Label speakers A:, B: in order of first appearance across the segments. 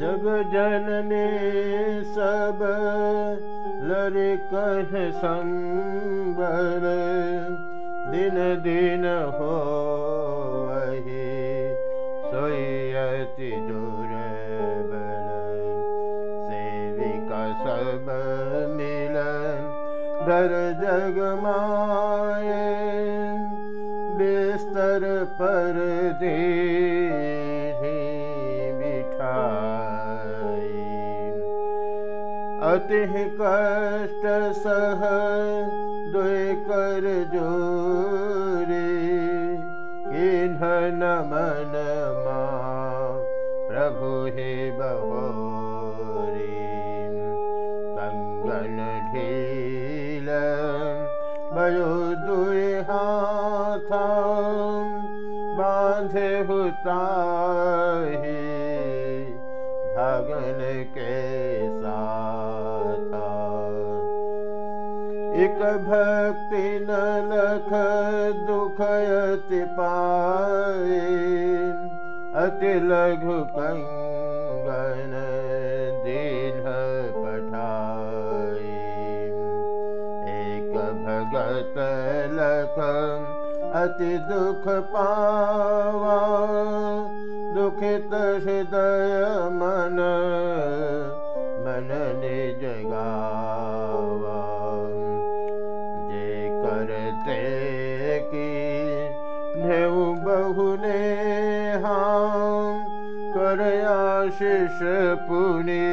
A: जग जननी सब लरि कह संबर, दिन दिन हो सोयति दुर्बल सेविका सब मिलन दर जग माए बिस्तर पर अति कष्ट सह दुई कर जोरे इन्हन मन प्रभु हे बहोरी। कंगन ढील हाथा बांधे हुता एक भक्ति न लख दुखयति पाए अति लघु कंगन दीन पठाए एक भगत लख अति दुख पावा दुखित हृदय मन बहुने हम कर आशीष पुणे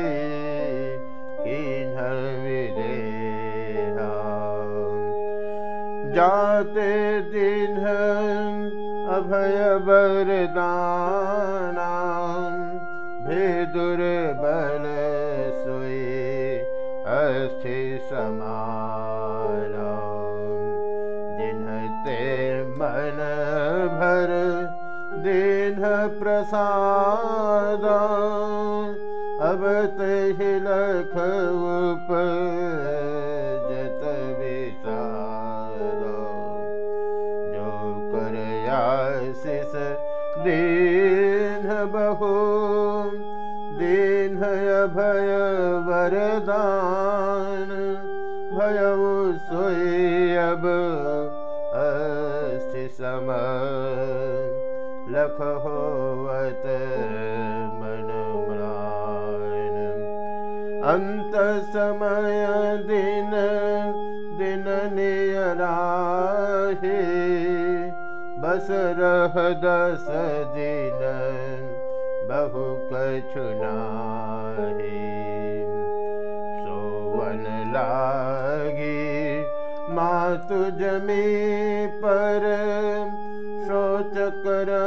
A: किन्ह विदे जाते दिन अभय वरदाना मन भर दीन प्रसाद। अब तहि लख उप जत जो कर आशिष दीन बहु दीन भय वरदान लख होवत मन अंत समय दिन दिन नियराहे बस रह दस दिन बहु कछुनाहे सोवन लागी मातु जमी पर शोच करम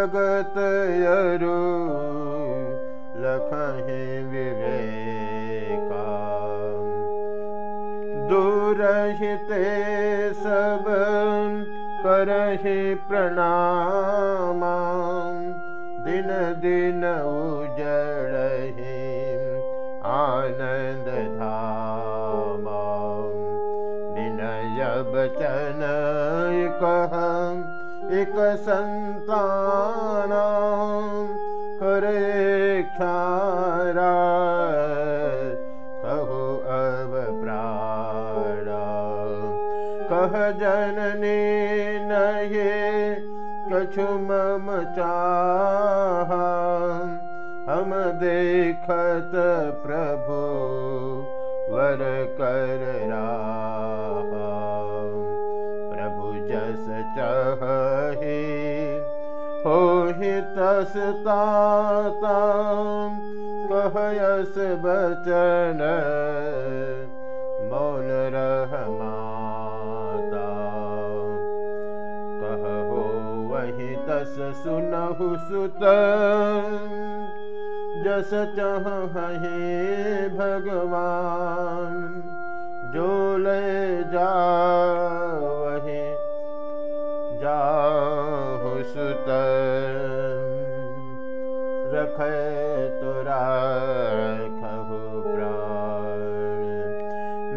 A: भगत यरु लखहि विवेका दूरहिते सब करहि प्रणाम दिन दिन धामा बचन कह एक संतान करे कहो प्राण। कह जननी नये कछु मम हम देखत प्रभु वर कर तसता कहयस बचन मौन रहमाता कहो वही तस सुनहु सुत जस चह भगवान खहु प्राण।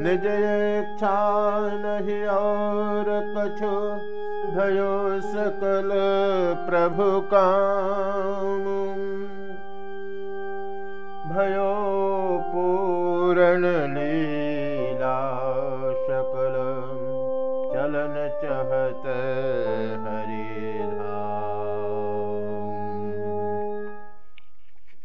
A: निज इच्छा नहीं और कछु भयो सकल प्रभु काम। भयो